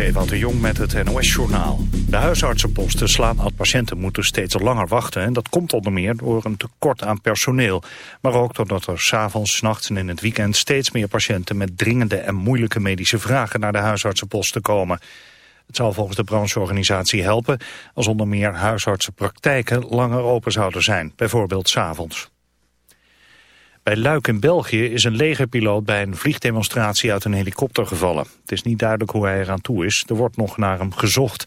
is de Jong met het NOS-journaal. De huisartsenposten slaan aan patiënten moeten steeds langer wachten... en dat komt onder meer door een tekort aan personeel. Maar ook doordat er s'avonds, nachts en in het weekend... steeds meer patiënten met dringende en moeilijke medische vragen... naar de huisartsenposten komen. Het zal volgens de brancheorganisatie helpen... als onder meer huisartsenpraktijken langer open zouden zijn, bijvoorbeeld s'avonds. Bij Luik in België is een legerpiloot bij een vliegdemonstratie uit een helikopter gevallen. Het is niet duidelijk hoe hij eraan toe is. Er wordt nog naar hem gezocht.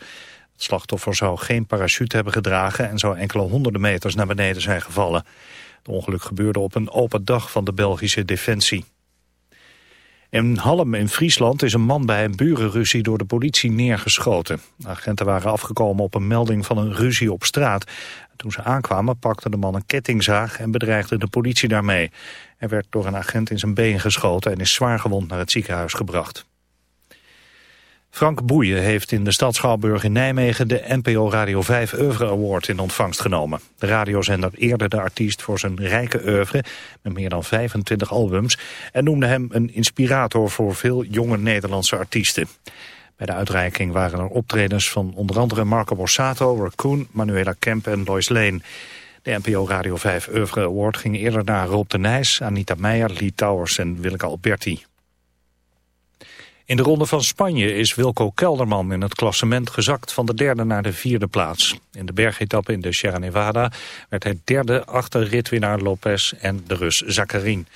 Het slachtoffer zou geen parachute hebben gedragen en zou enkele honderden meters naar beneden zijn gevallen. Het ongeluk gebeurde op een open dag van de Belgische Defensie. In Halm in Friesland is een man bij een burenruzie door de politie neergeschoten. agenten waren afgekomen op een melding van een ruzie op straat. Toen ze aankwamen pakte de man een kettingzaag en bedreigde de politie daarmee. Hij werd door een agent in zijn been geschoten en is zwaar gewond naar het ziekenhuis gebracht. Frank Boeien heeft in de stad Schouwburg in Nijmegen de NPO Radio 5 Oeuvre Award in ontvangst genomen. De radiozender eerde de artiest voor zijn rijke oeuvre met meer dan 25 albums en noemde hem een inspirator voor veel jonge Nederlandse artiesten. Bij de uitreiking waren er optredens van onder andere Marco Borsato, Raccoon, Manuela Kemp en Lois Lane. De NPO Radio 5 Oeuvre Award ging eerder naar Rob de Nijs, Anita Meijer, Lee Towers en Willeke Alberti. In de ronde van Spanje is Wilco Kelderman in het klassement gezakt van de derde naar de vierde plaats. In de bergetappe in de Sierra Nevada werd hij derde achter ritwinnaar Lopez en de Rus Zakarin.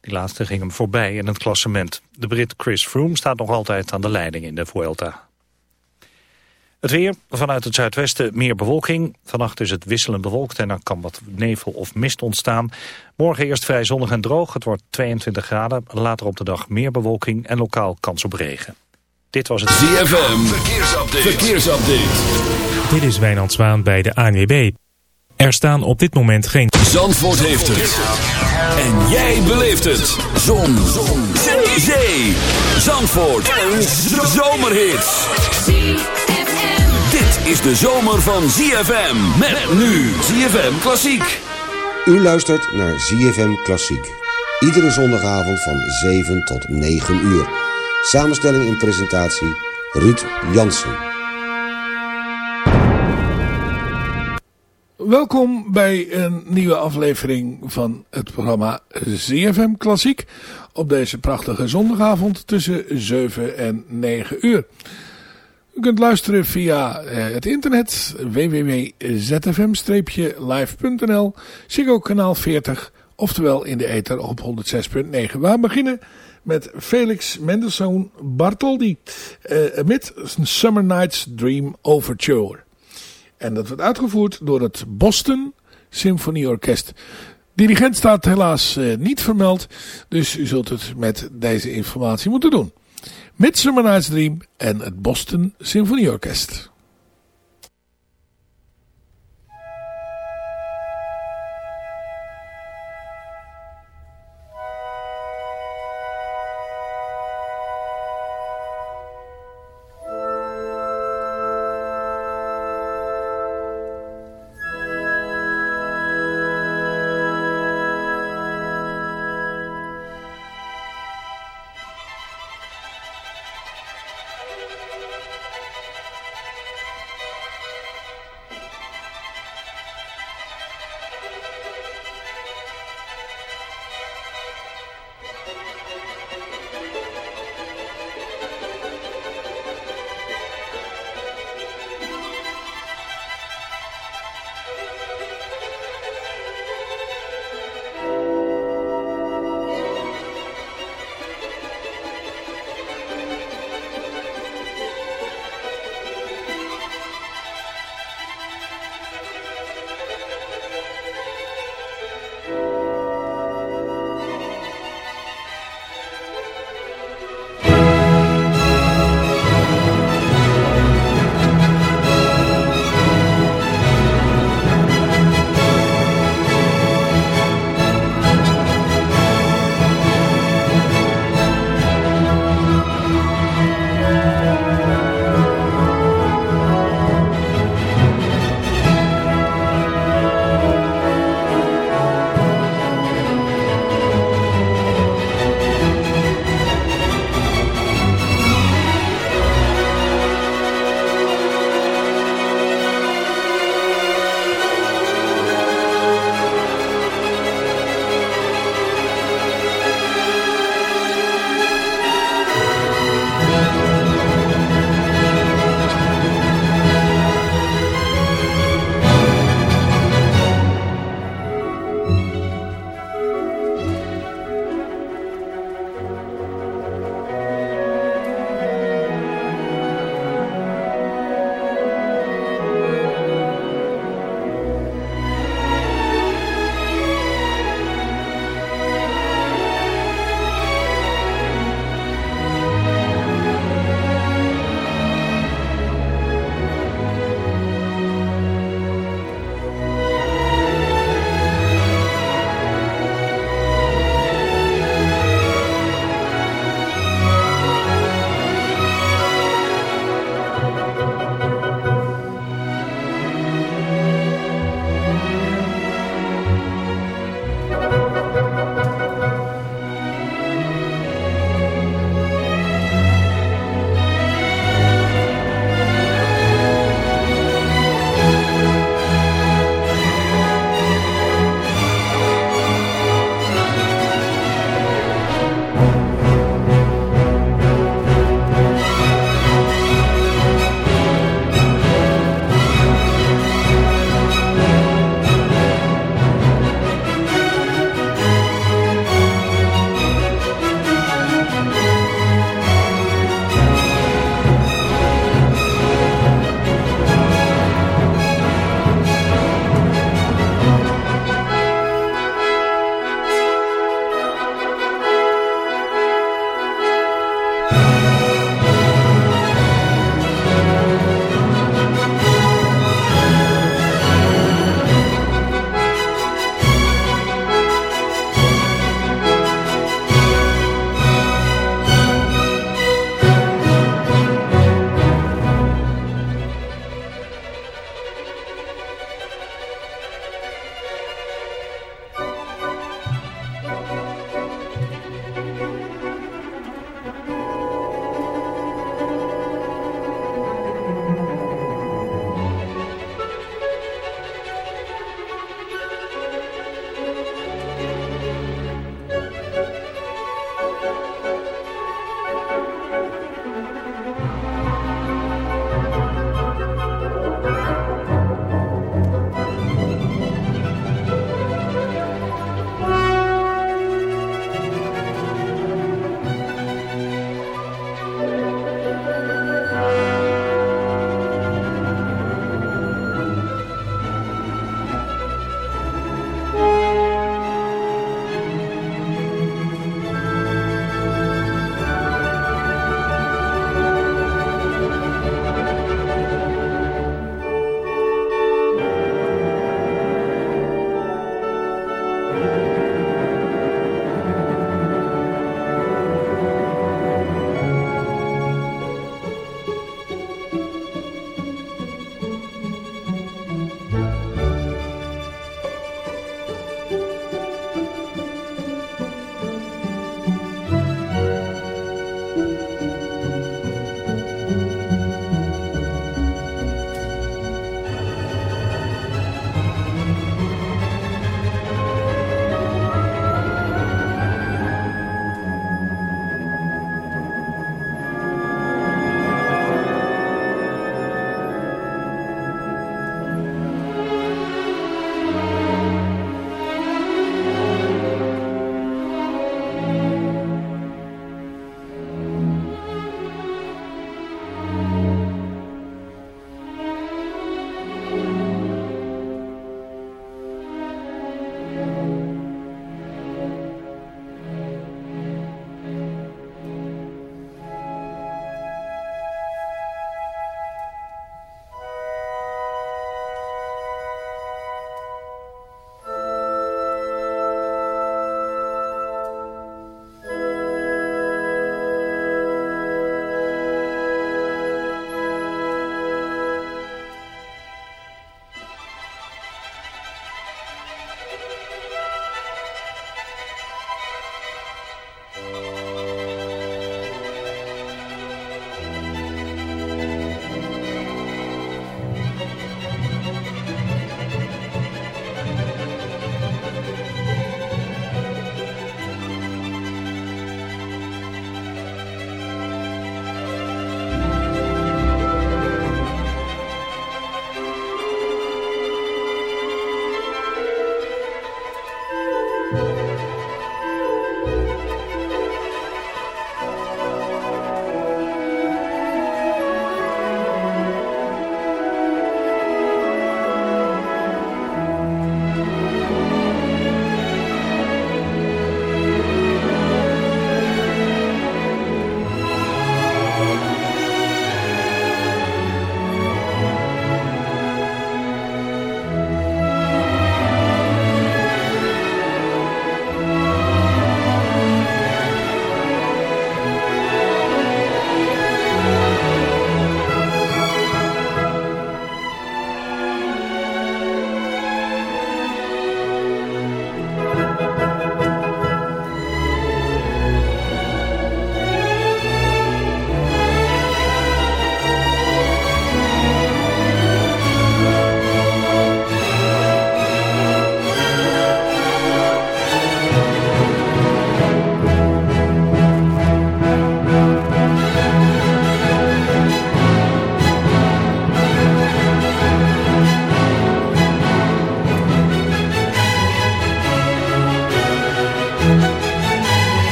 Die laatste ging hem voorbij in het klassement. De Brit Chris Froome staat nog altijd aan de leiding in de Vuelta. Het weer, vanuit het zuidwesten meer bewolking. Vannacht is het wisselend bewolkt en dan kan wat nevel of mist ontstaan. Morgen eerst vrij zonnig en droog. Het wordt 22 graden. Later op de dag meer bewolking en lokaal kans op regen. Dit was het ZFM. Verkeersupdate. Verkeersupdate. Dit is Wijnand Zwaan bij de ANWB. Er staan op dit moment geen... Zandvoort heeft het. En jij beleeft het. Zon. Zon. Zee. Zee. Zandvoort. Een zomerhit. Dit is de zomer van ZFM. Met nu ZFM Klassiek. U luistert naar ZFM Klassiek. Iedere zondagavond van 7 tot 9 uur. Samenstelling en presentatie Ruud Jansen. Welkom bij een nieuwe aflevering van het programma ZFM Klassiek. Op deze prachtige zondagavond tussen 7 en 9 uur. U kunt luisteren via eh, het internet www.zfm-live.nl Ziggo kanaal 40, oftewel in de ether op 106.9. We beginnen met Felix Mendelssohn Bartholdy uh, met Summer Night's Dream Overture. En dat wordt uitgevoerd door het Boston Symfonieorkest. Dirigent staat helaas uh, niet vermeld, dus u zult het met deze informatie moeten doen. Midsummer Night's Dream en het Boston Symfonieorkest.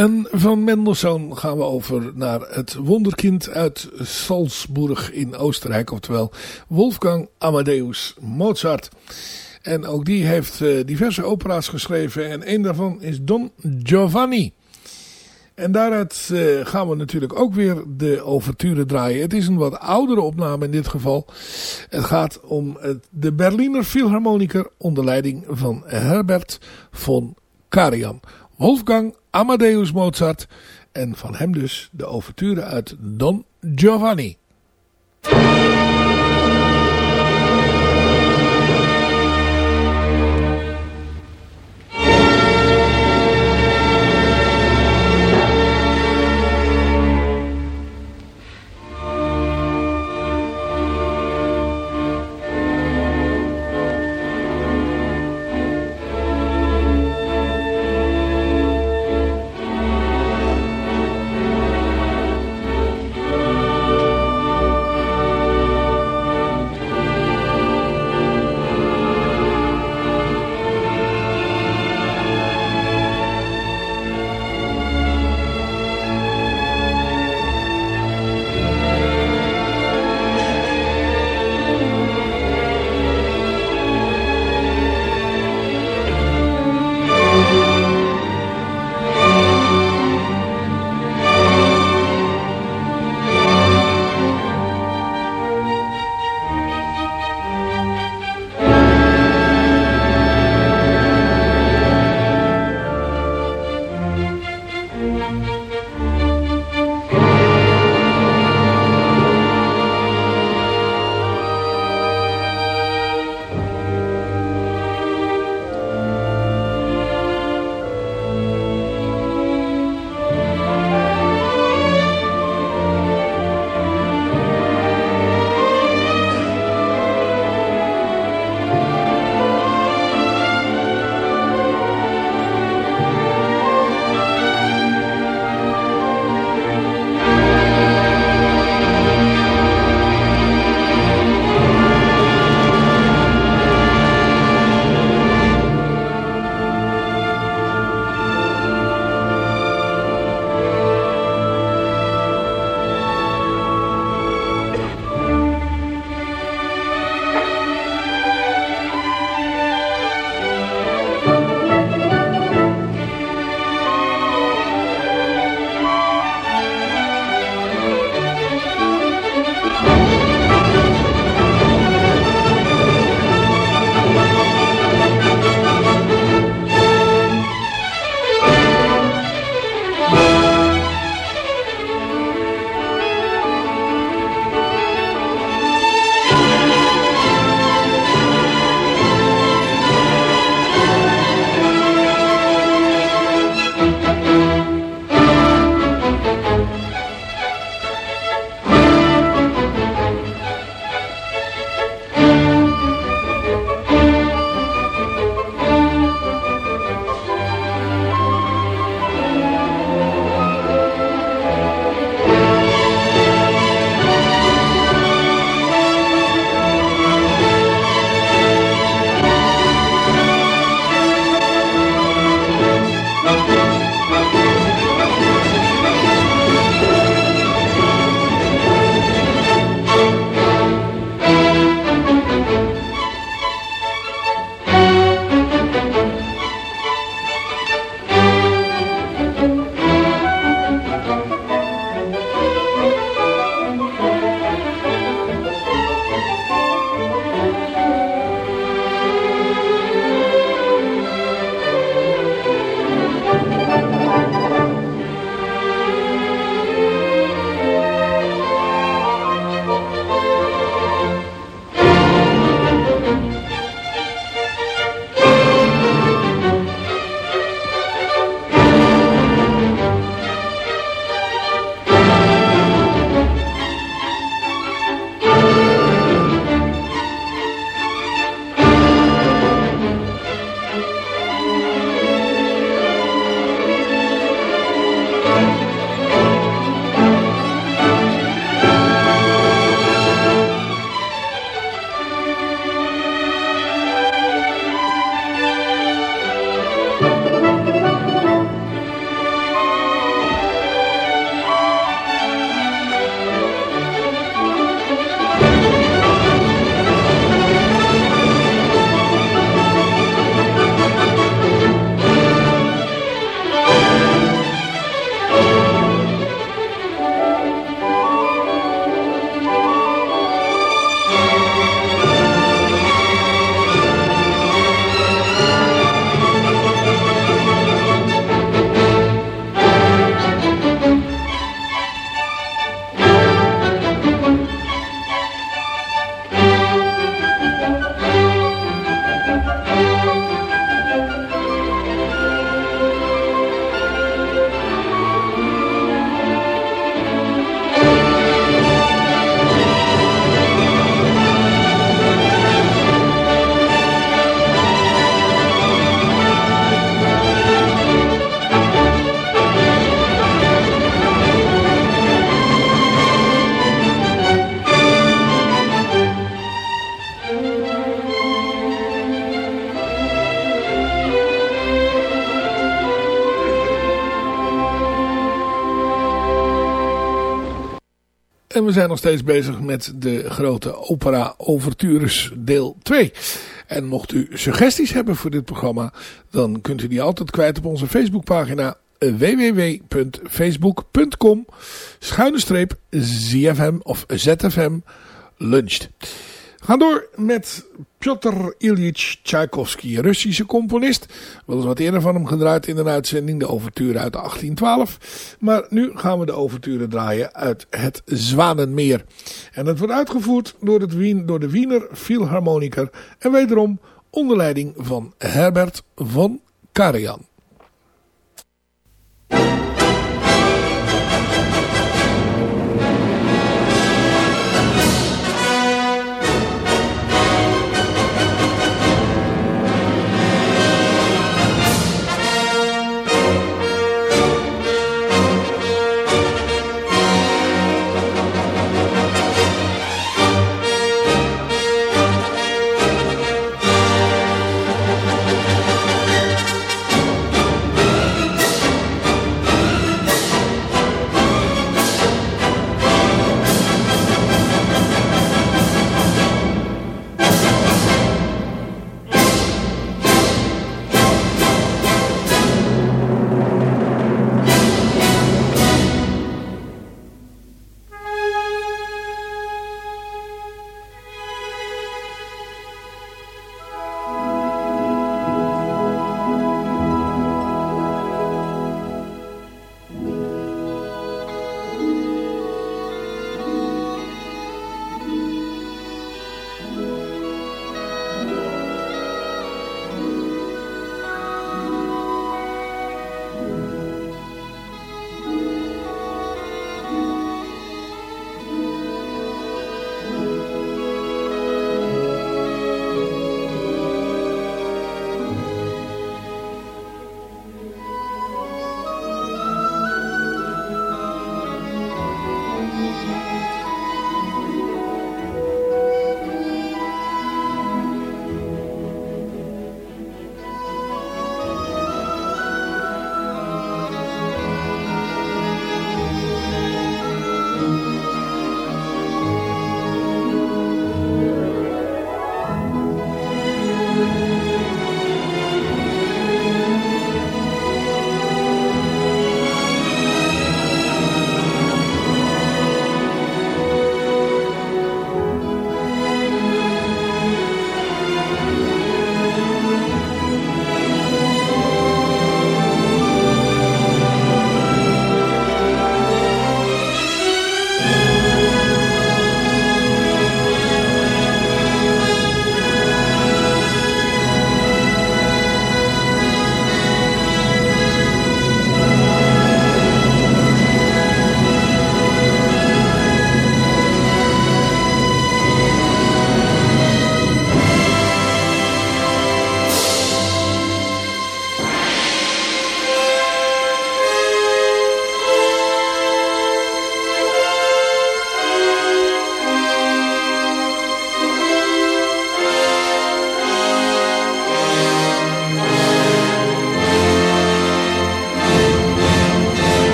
En van Mendelssohn gaan we over naar het wonderkind uit Salzburg in Oostenrijk. Oftewel Wolfgang Amadeus Mozart. En ook die heeft uh, diverse opera's geschreven. En een daarvan is Don Giovanni. En daaruit uh, gaan we natuurlijk ook weer de overture draaien. Het is een wat oudere opname in dit geval. Het gaat om de Berliner Philharmoniker onder leiding van Herbert von Karajan. Wolfgang Amadeus Mozart. En van hem dus de overture uit Don Giovanni. We zijn nog steeds bezig met de grote opera Overtures deel 2. En mocht u suggesties hebben voor dit programma, dan kunt u die altijd kwijt op onze Facebookpagina www.facebook.com schuine streep ZFM of ZFM luncht. We gaan door met Piotr Ilyich Tchaikovsky, Russische componist. Wel eens wat eerder van hem gedraaid in een uitzending, de overture uit 1812. Maar nu gaan we de overture draaien uit het Zwanenmeer. En het wordt uitgevoerd door, het Wien, door de Wiener Philharmoniker en wederom onder leiding van Herbert von Karajan.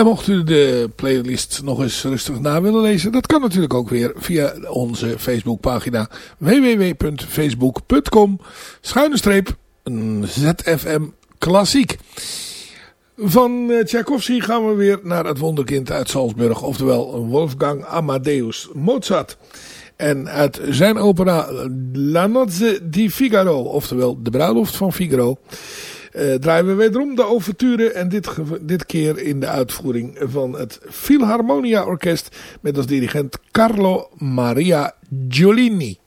En mocht u de playlist nog eens rustig na willen lezen, dat kan natuurlijk ook weer via onze Facebookpagina www.facebook.com schuine streep ZFM Klassiek. Van uh, Tchaikovsky gaan we weer naar het wonderkind uit Salzburg, oftewel Wolfgang Amadeus Mozart. En uit zijn opera La Nozze di Figaro, oftewel De Bruiloft van Figaro, uh, draaien we wederom de overture en dit, dit keer in de uitvoering van het Philharmonia Orkest met als dirigent Carlo Maria Giolini.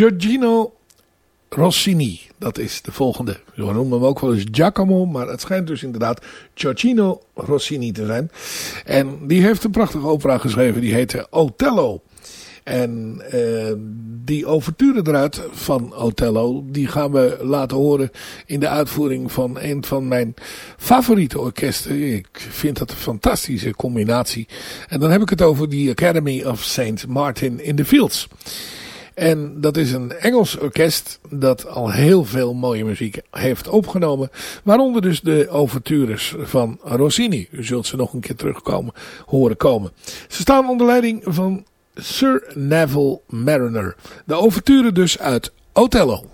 Giorgino Rossini. Dat is de volgende. We noemen hem ook wel eens Giacomo, maar het schijnt dus inderdaad Giorgino Rossini te zijn. En die heeft een prachtige opera geschreven, die heette Otello. En uh, die overturen eruit van Otello, die gaan we laten horen in de uitvoering van een van mijn favoriete orkesten. Ik vind dat een fantastische combinatie. En dan heb ik het over die Academy of St. Martin in the Fields. En dat is een Engels orkest dat al heel veel mooie muziek heeft opgenomen. Waaronder dus de overtures van Rossini. U zult ze nog een keer terugkomen, horen komen. Ze staan onder leiding van Sir Neville Mariner. De overture dus uit Othello.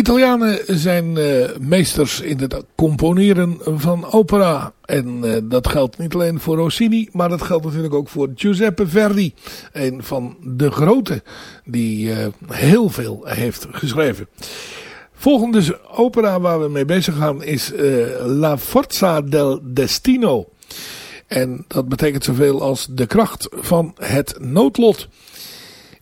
Italianen zijn uh, meesters in het componeren van opera. En uh, dat geldt niet alleen voor Rossini, maar dat geldt natuurlijk ook voor Giuseppe Verdi. Een van de grote die uh, heel veel heeft geschreven. Volgende opera waar we mee bezig gaan is La Forza del Destino. En dat betekent zoveel als de kracht van het noodlot.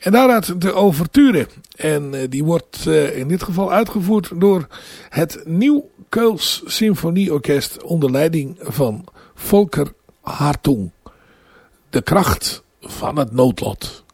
En daaruit de overture. En uh, die wordt uh, in dit geval uitgevoerd door het Nieuw Keuls Symfonieorkest onder leiding van Volker Hartung. De kracht van het noodlot.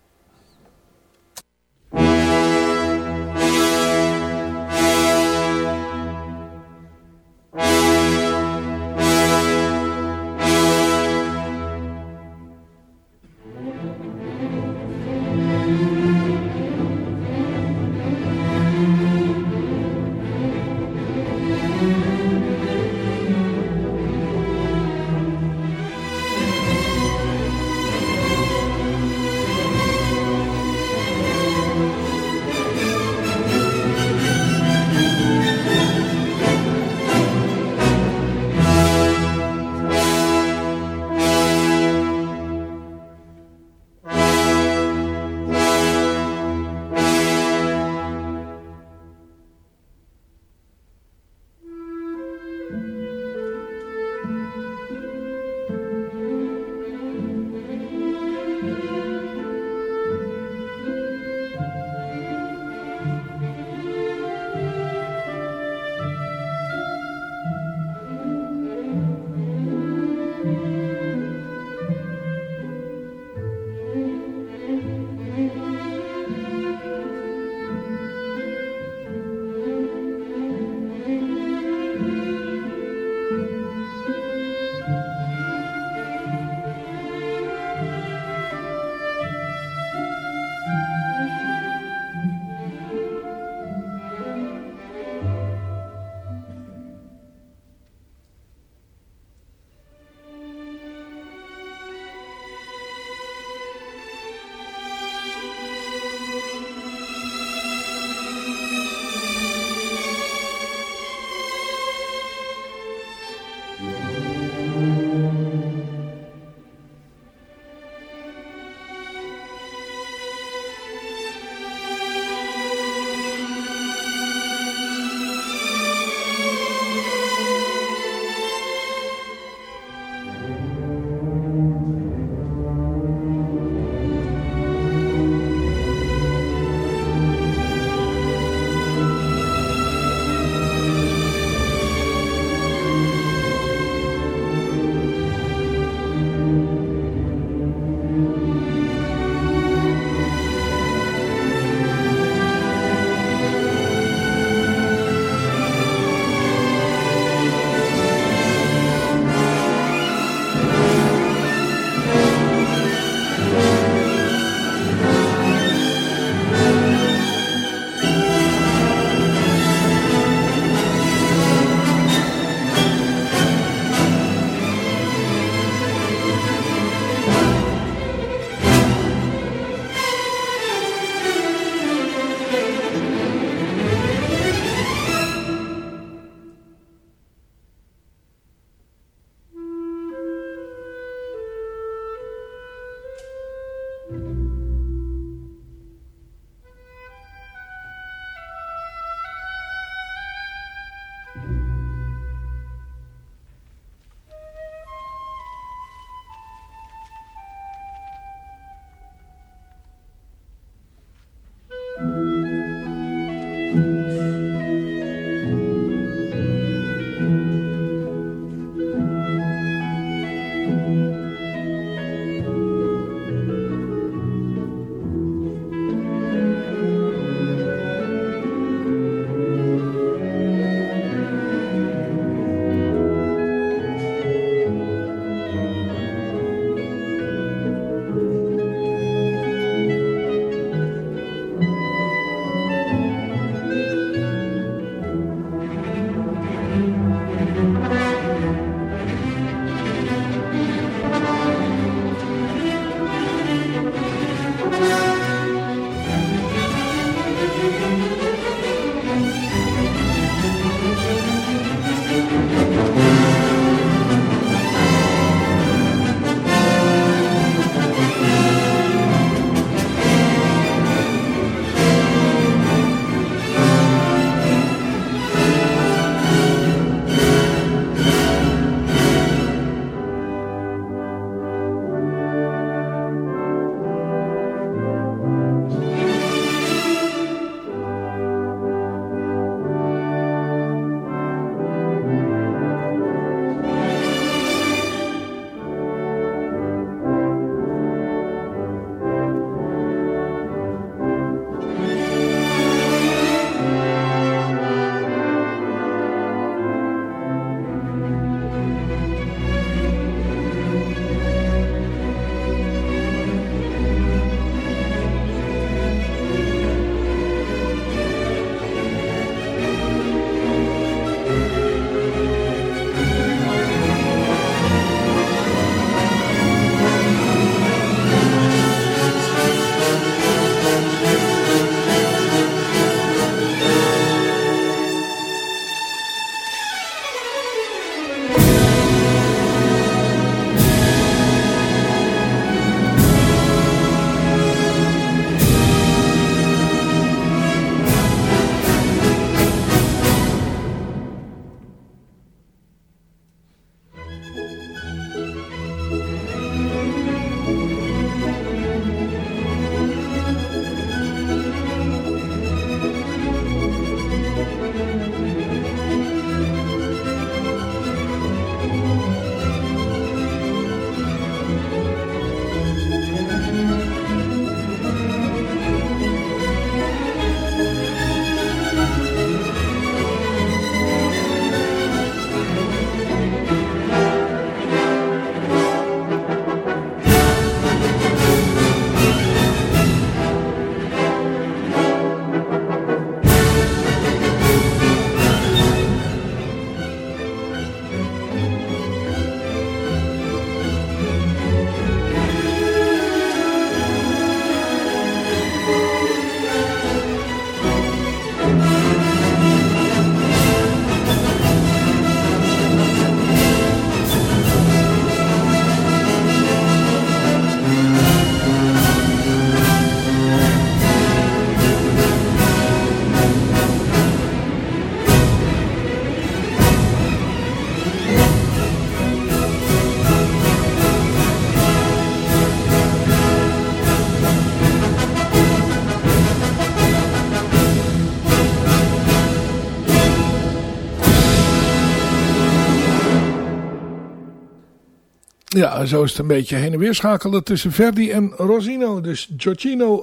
Ja, zo is het een beetje heen en weer schakelen tussen Verdi en Rossino. Dus Giorgino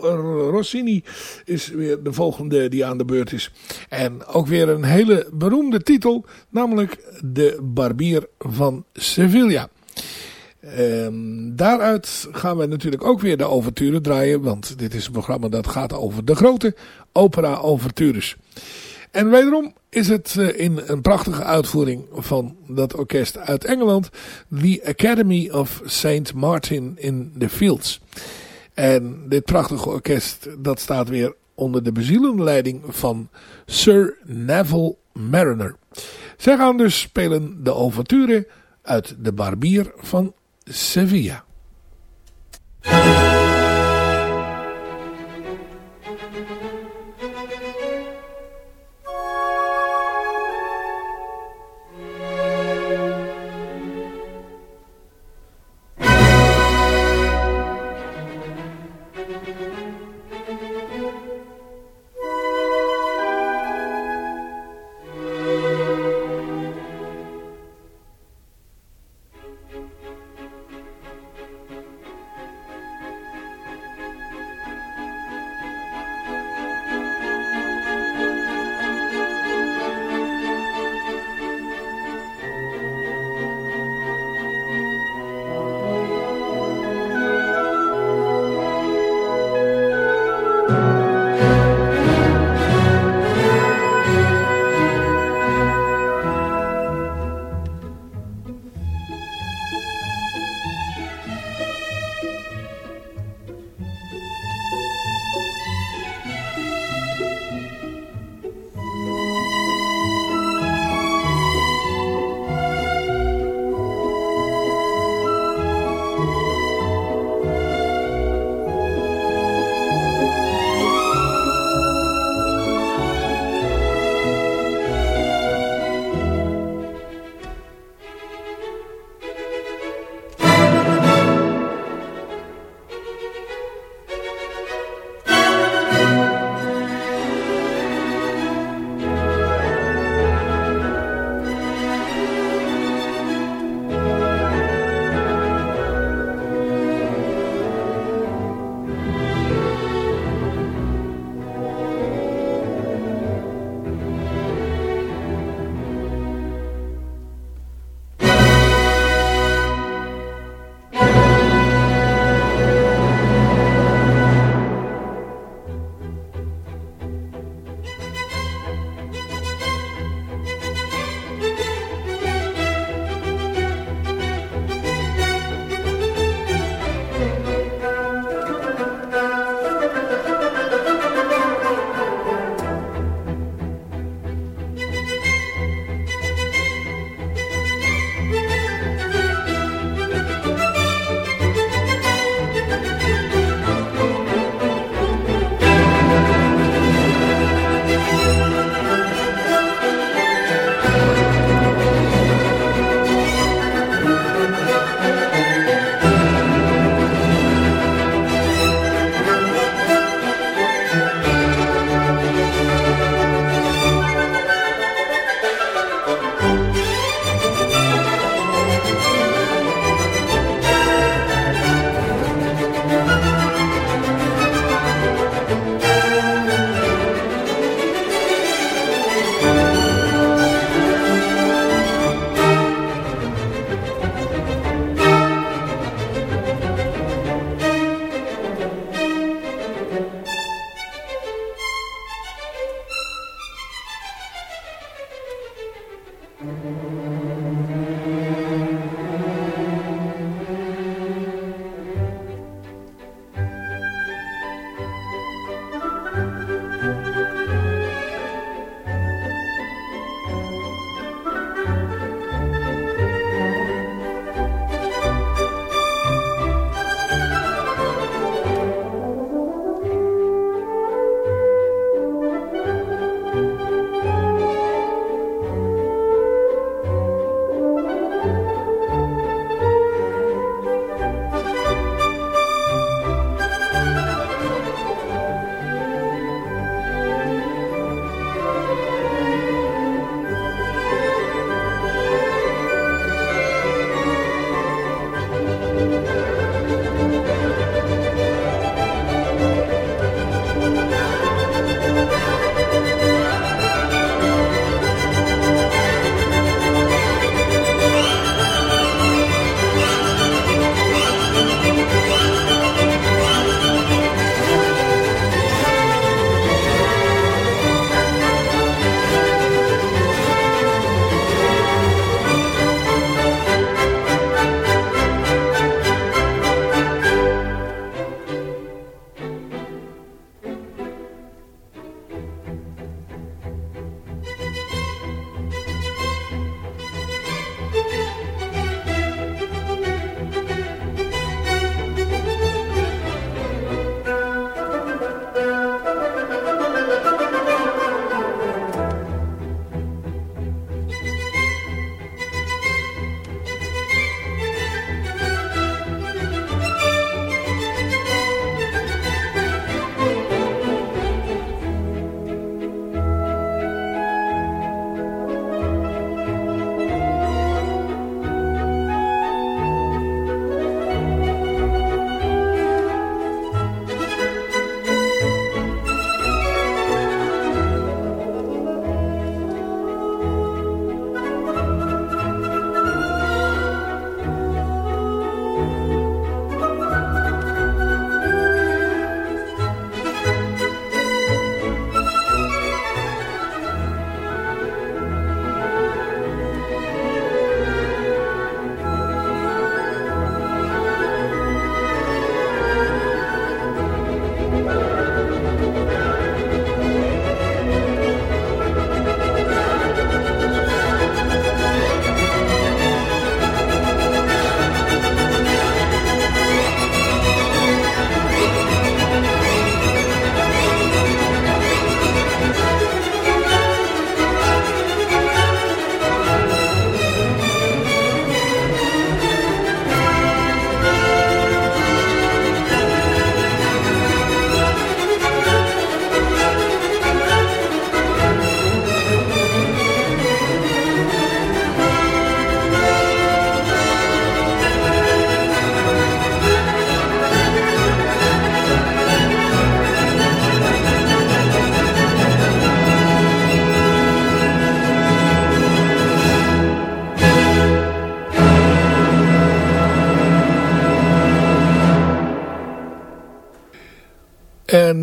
Rossini is weer de volgende die aan de beurt is. En ook weer een hele beroemde titel, namelijk De Barbier van Sevilla. Um, daaruit gaan we natuurlijk ook weer de overturen draaien, want dit is een programma dat gaat over de grote opera-overtures. En wederom is het eh, in een prachtige uitvoering van dat orkest uit Engeland. The Academy of St. Martin in the Fields. En dit prachtige orkest dat staat weer onder de bezielende leiding van Sir Neville Mariner. Zij gaan dus spelen de overture uit De Barbier van Sevilla.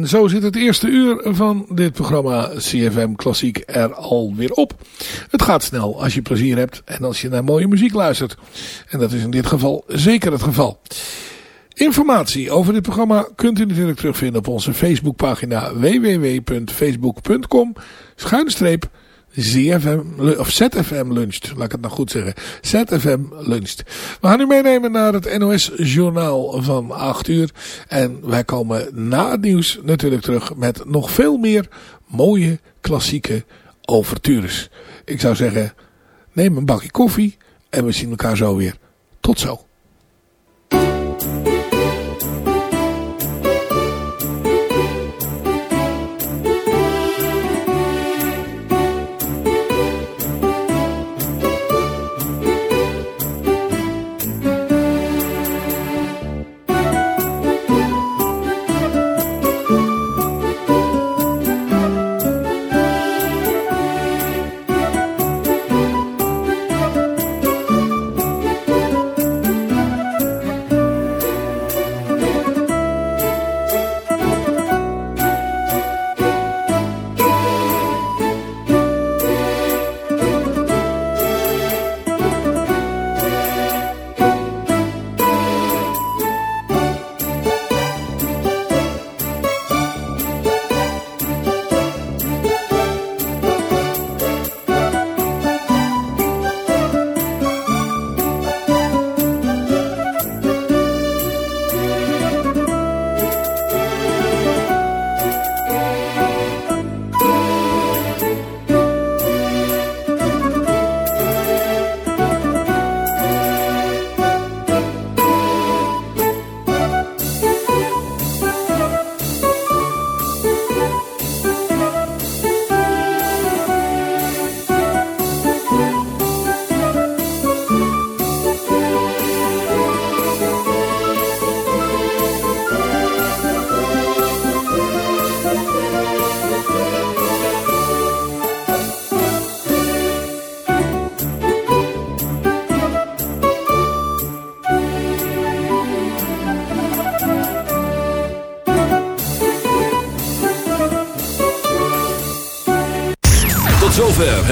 Zo zit het eerste uur van dit programma CFM Klassiek er alweer op. Het gaat snel als je plezier hebt en als je naar mooie muziek luistert. En dat is in dit geval zeker het geval. Informatie over dit programma kunt u natuurlijk terugvinden op onze Facebookpagina www.facebook.com schuinstreep ZFM, of ZFM luncht. Laat ik het nou goed zeggen. ZFM luncht. We gaan u meenemen naar het NOS journaal van 8 uur. En wij komen na het nieuws natuurlijk terug met nog veel meer mooie klassieke overtures. Ik zou zeggen, neem een bakje koffie en we zien elkaar zo weer. Tot zo.